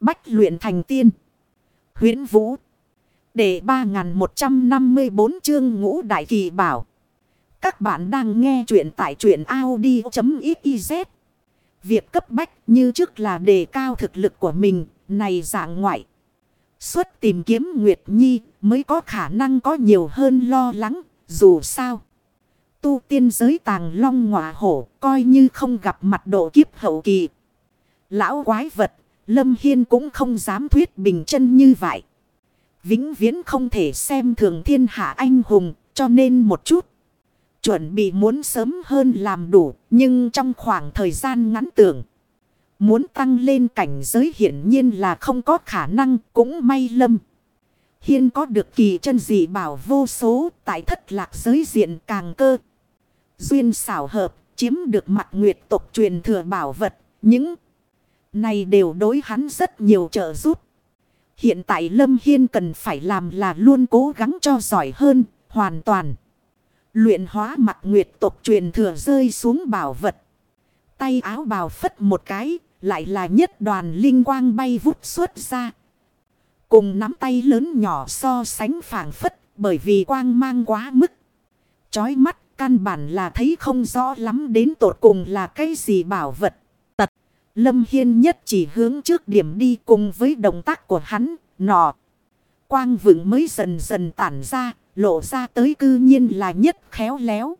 Bách luyện thành tiên. huyễn Vũ. Để 3154 chương ngũ đại kỳ bảo. Các bạn đang nghe truyện tại truyện Audi.xyz. Việc cấp bách như trước là đề cao thực lực của mình, này dạng ngoại. Xuất tìm kiếm Nguyệt Nhi mới có khả năng có nhiều hơn lo lắng, dù sao. Tu tiên giới tàng long ngọa hổ, coi như không gặp mặt độ kiếp hậu kỳ. Lão quái vật, Lâm Hiên cũng không dám thuyết bình chân như vậy. Vĩnh viễn không thể xem thường thiên hạ anh hùng, cho nên một chút. Chuẩn bị muốn sớm hơn làm đủ, nhưng trong khoảng thời gian ngắn tưởng. Muốn tăng lên cảnh giới hiển nhiên là không có khả năng, cũng may lâm. Hiên có được kỳ chân dị bảo vô số, tại thất lạc giới diện càng cơ. Duyên xảo hợp, chiếm được mặt nguyệt tộc truyền thừa bảo vật, những này đều đối hắn rất nhiều trợ giúp. Hiện tại Lâm Hiên cần phải làm là luôn cố gắng cho giỏi hơn, hoàn toàn. Luyện hóa mặt nguyệt tộc truyền thừa rơi xuống bảo vật. Tay áo bào phất một cái, lại là nhất đoàn linh quang bay vút xuất ra. Cùng nắm tay lớn nhỏ so sánh phản phất, bởi vì quang mang quá mức. Chói mắt, căn bản là thấy không rõ lắm đến tột cùng là cái gì bảo vật. Lâm Hiên nhất chỉ hướng trước điểm đi cùng với động tác của hắn, nọ. Quang vững mới dần dần tản ra, lộ ra tới cư nhiên là nhất khéo léo.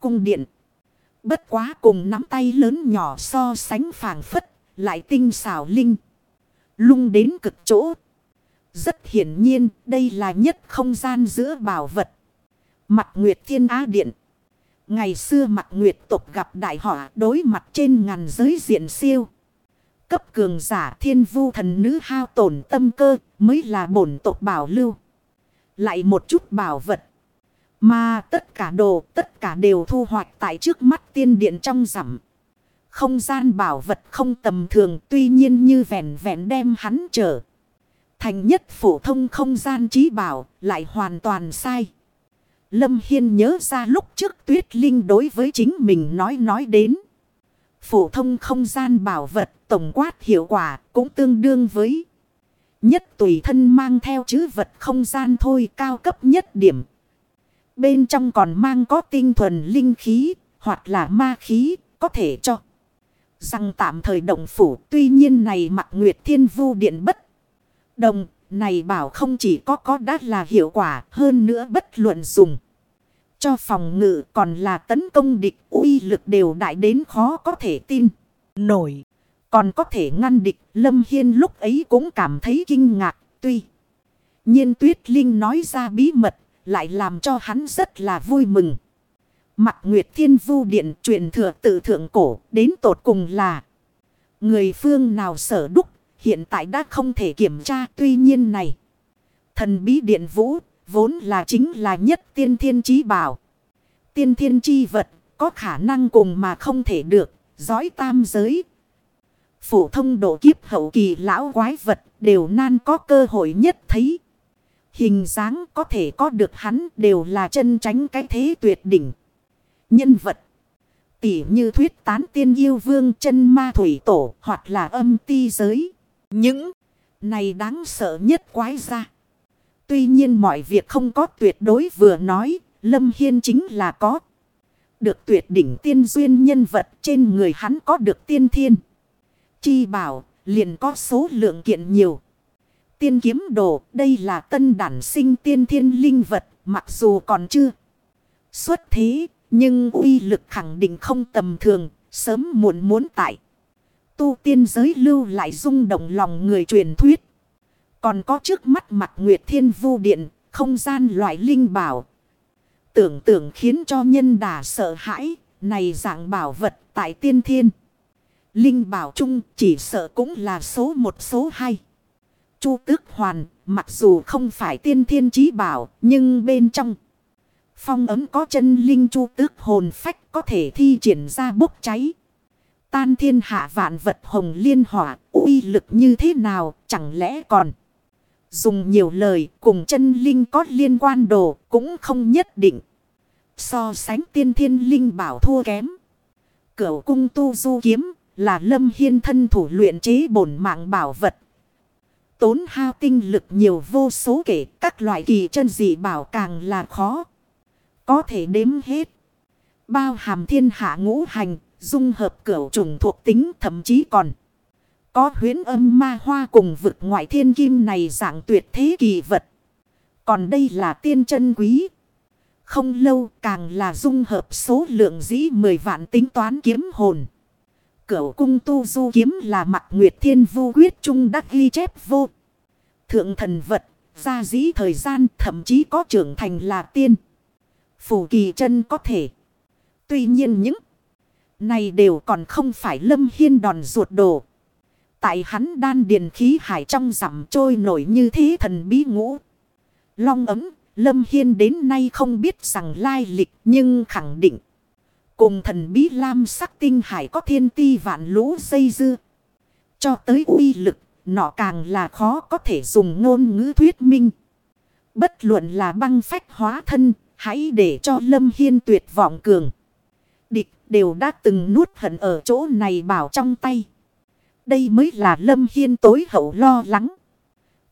Cung điện. Bất quá cùng nắm tay lớn nhỏ so sánh phảng phất, lại tinh xảo linh. Lung đến cực chỗ. Rất hiển nhiên, đây là nhất không gian giữa bảo vật. Mặt Nguyệt Thiên Á Điện. Ngày xưa mặt nguyệt tục gặp đại họa đối mặt trên ngàn giới diện siêu. Cấp cường giả thiên vu thần nữ hao tổn tâm cơ mới là bổn tục bảo lưu. Lại một chút bảo vật. Mà tất cả đồ, tất cả đều thu hoạch tại trước mắt tiên điện trong rằm. Không gian bảo vật không tầm thường, tuy nhiên như vẹn vẹn đem hắn trở. Thành nhất phổ thông không gian trí bảo lại hoàn toàn sai. Lâm Hiên nhớ ra lúc trước Tuyết Linh đối với chính mình nói nói đến. Phổ thông không gian bảo vật tổng quát hiệu quả cũng tương đương với. Nhất tùy thân mang theo chữ vật không gian thôi cao cấp nhất điểm. Bên trong còn mang có tinh thuần linh khí hoặc là ma khí có thể cho. Rằng tạm thời động phủ tuy nhiên này mặc nguyệt thiên vu điện bất. Đồng này bảo không chỉ có có đắt là hiệu quả hơn nữa bất luận dùng. Cho phòng ngự còn là tấn công địch uy lực đều đại đến khó có thể tin. Nổi. Còn có thể ngăn địch. Lâm Hiên lúc ấy cũng cảm thấy kinh ngạc. Tuy nhiên Tuyết Linh nói ra bí mật. Lại làm cho hắn rất là vui mừng. Mặt Nguyệt Thiên Vu Điện truyền thừa tự thượng cổ. Đến tột cùng là. Người phương nào sở đúc. Hiện tại đã không thể kiểm tra. Tuy nhiên này. Thần bí điện vũ vốn là chính là nhất tiên thiên chí bảo. Tiên thiên chi vật có khả năng cùng mà không thể được, giói tam giới. Phổ thông độ kiếp hậu kỳ lão quái vật đều nan có cơ hội nhất thấy. Hình dáng có thể có được hắn đều là chân tránh cái thế tuyệt đỉnh. Nhân vật. Tỉ như thuyết tán tiên yêu vương chân ma thủy tổ hoặc là âm ti giới. Những này đáng sợ nhất quái ra. Tuy nhiên mọi việc không có tuyệt đối vừa nói, Lâm Hiên chính là có. Được tuyệt đỉnh tiên duyên nhân vật trên người hắn có được tiên thiên. Chi bảo, liền có số lượng kiện nhiều. Tiên kiếm đồ, đây là tân đản sinh tiên thiên linh vật, mặc dù còn chưa xuất thế, nhưng uy lực khẳng định không tầm thường, sớm muộn muốn tại. Tu tiên giới lưu lại rung động lòng người truyền thuyết. Còn có trước mắt mặt Nguyệt Thiên Vu Điện, không gian loại linh bảo. Tưởng tượng khiến cho nhân đà sợ hãi, này dạng bảo vật tại tiên thiên. Linh bảo chung chỉ sợ cũng là số một số hai. Chu tước hoàn, mặc dù không phải tiên thiên trí bảo, nhưng bên trong. Phong ấm có chân linh chu tước hồn phách có thể thi triển ra bốc cháy. Tan thiên hạ vạn vật hồng liên hỏa, uy lực như thế nào, chẳng lẽ còn. Dùng nhiều lời cùng chân linh có liên quan đồ cũng không nhất định. So sánh tiên thiên linh bảo thua kém. Cửu cung tu du kiếm là lâm hiên thân thủ luyện chế bổn mạng bảo vật. Tốn hao tinh lực nhiều vô số kể các loại kỳ chân dị bảo càng là khó. Có thể đếm hết. Bao hàm thiên hạ ngũ hành, dung hợp cửu trùng thuộc tính thậm chí còn. Có huyến âm ma hoa cùng vực ngoại thiên kim này dạng tuyệt thế kỳ vật. Còn đây là tiên chân quý. Không lâu càng là dung hợp số lượng dĩ 10 vạn tính toán kiếm hồn. Cửu cung tu du kiếm là mặt nguyệt thiên vu quyết trung đắc ghi chép vô. Thượng thần vật, gia dĩ thời gian thậm chí có trưởng thành là tiên. Phủ kỳ chân có thể. Tuy nhiên những này đều còn không phải lâm hiên đòn ruột đồ. Tại hắn đan điền khí hải trong rằm trôi nổi như thế thần bí ngũ. Long ấm, lâm hiên đến nay không biết rằng lai lịch nhưng khẳng định. Cùng thần bí lam sắc tinh hải có thiên ti vạn lũ dây dưa. Cho tới uy lực, nọ càng là khó có thể dùng ngôn ngữ thuyết minh. Bất luận là băng phách hóa thân, hãy để cho Lâm Hiên tuyệt vọng cường. Đều đã từng nuốt hận ở chỗ này bảo trong tay. Đây mới là Lâm Hiên tối hậu lo lắng.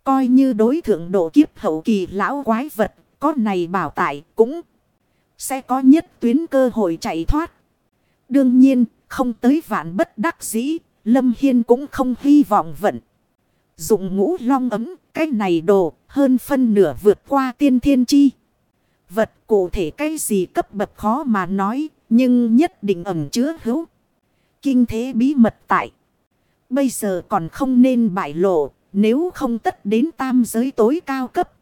Coi như đối thượng độ kiếp hậu kỳ lão quái vật, có này bảo tại cũng sẽ có nhất tuyến cơ hội chạy thoát. Đương nhiên, không tới vạn bất đắc dĩ, Lâm Hiên cũng không hy vọng vận. Dụng ngũ long ấm, cái này đồ, hơn phân nửa vượt qua tiên thiên chi. Vật cụ thể cái gì cấp bậc khó mà nói, nhưng nhất định ẩn chứa hữu. Kinh thế bí mật tại. Bây giờ còn không nên bại lộ, nếu không tất đến tam giới tối cao cấp.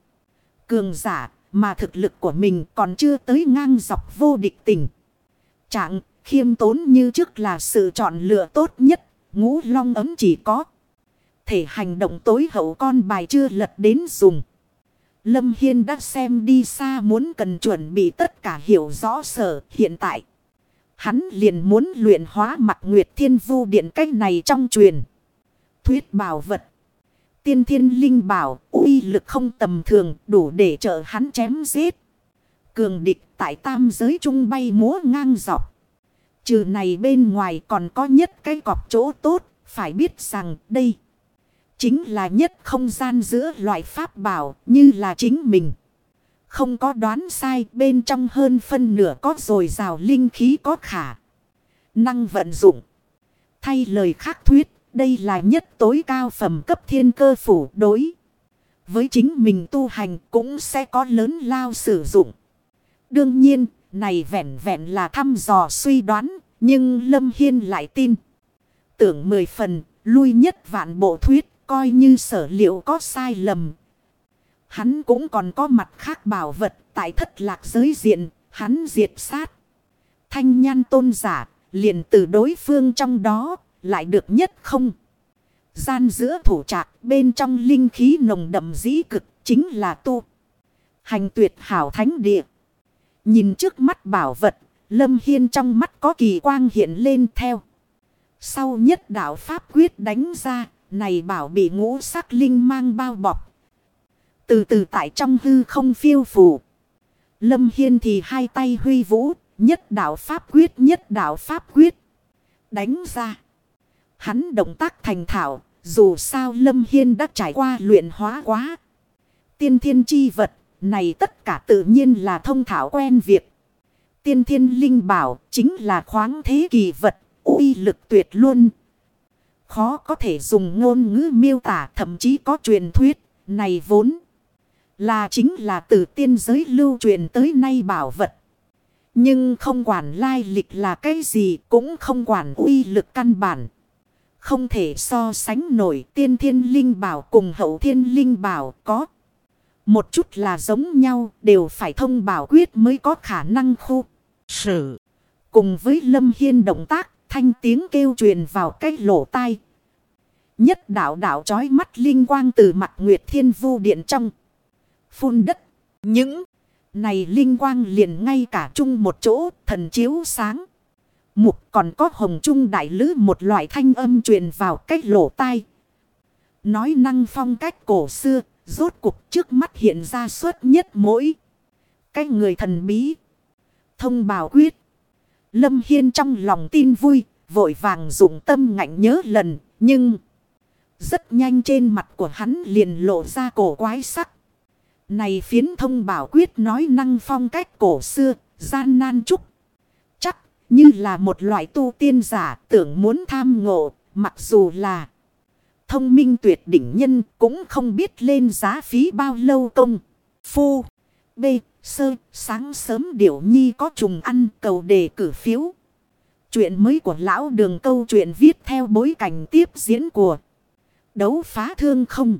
Cường giả, mà thực lực của mình còn chưa tới ngang dọc vô địch tình. Trạng, khiêm tốn như trước là sự chọn lựa tốt nhất, ngũ long ấm chỉ có. Thể hành động tối hậu con bài chưa lật đến dùng. Lâm Hiên đã xem đi xa muốn cần chuẩn bị tất cả hiểu rõ sở hiện tại. Hắn liền muốn luyện hóa mặt Nguyệt Thiên Vu Điện cách này trong truyền. Thuyết bảo vật. Tiên thiên linh bảo, uy lực không tầm thường, đủ để trợ hắn chém giết. Cường địch tại tam giới trung bay múa ngang dọc. Trừ này bên ngoài còn có nhất cái cọp chỗ tốt. Phải biết rằng đây chính là nhất không gian giữa loại pháp bảo như là chính mình. Không có đoán sai bên trong hơn phân nửa có rồi rào linh khí có khả. Năng vận dụng. Thay lời khác thuyết, đây là nhất tối cao phẩm cấp thiên cơ phủ đối. Với chính mình tu hành cũng sẽ có lớn lao sử dụng. Đương nhiên, này vẹn vẹn là thăm dò suy đoán, nhưng Lâm Hiên lại tin. Tưởng mười phần, lui nhất vạn bộ thuyết, coi như sở liệu có sai lầm, Hắn cũng còn có mặt khác bảo vật tại thất lạc giới diện, hắn diệt sát. Thanh nhan tôn giả, liền từ đối phương trong đó, lại được nhất không. Gian giữa thủ trạc bên trong linh khí nồng đậm dĩ cực, chính là tu. Hành tuyệt hảo thánh địa. Nhìn trước mắt bảo vật, Lâm Hiên trong mắt có kỳ quang hiện lên theo. Sau nhất đạo Pháp quyết đánh ra, này bảo bị ngũ sắc linh mang bao bọc. Từ từ tại trong hư không phiêu phù. Lâm Hiên thì hai tay huy vũ, nhất đạo pháp quyết nhất đạo pháp quyết. Đánh ra. Hắn động tác thành thạo, dù sao Lâm Hiên đã trải qua luyện hóa quá. Tiên thiên chi vật, này tất cả tự nhiên là thông thảo quen việc. Tiên thiên linh bảo chính là khoáng thế kỳ vật, uy lực tuyệt luôn. Khó có thể dùng ngôn ngữ miêu tả thậm chí có truyền thuyết, này vốn. Là chính là từ tiên giới lưu truyền tới nay bảo vật. Nhưng không quản lai lịch là cái gì cũng không quản uy lực căn bản. Không thể so sánh nổi tiên thiên linh bảo cùng hậu thiên linh bảo có. Một chút là giống nhau, đều phải thông bảo quyết mới có khả năng khu. Sử. Cùng với lâm hiên động tác, thanh tiếng kêu truyền vào cái lỗ tai. Nhất đạo đạo trói mắt linh quang từ mặt nguyệt thiên vu điện trong phun đất. Những này linh quang liền ngay cả chung một chỗ thần chiếu sáng. Mục còn có hồng trung đại lứ một loại thanh âm truyền vào cách lỗ tai. Nói năng phong cách cổ xưa, rốt cục trước mắt hiện ra suốt nhất mỗi. Cái người thần bí. Thông bào quyết. Lâm Hiên trong lòng tin vui, vội vàng dụng tâm ngạnh nhớ lần, nhưng... Rất nhanh trên mặt của hắn liền lộ ra cổ quái sắc. Này phiến thông bảo quyết nói năng phong cách cổ xưa, gian nan trúc. Chắc như là một loại tu tiên giả tưởng muốn tham ngộ, mặc dù là thông minh tuyệt đỉnh nhân cũng không biết lên giá phí bao lâu công. Phu, B, sơ, sáng sớm điểu nhi có trùng ăn cầu đề cử phiếu. Chuyện mới của lão đường câu chuyện viết theo bối cảnh tiếp diễn của đấu phá thương không.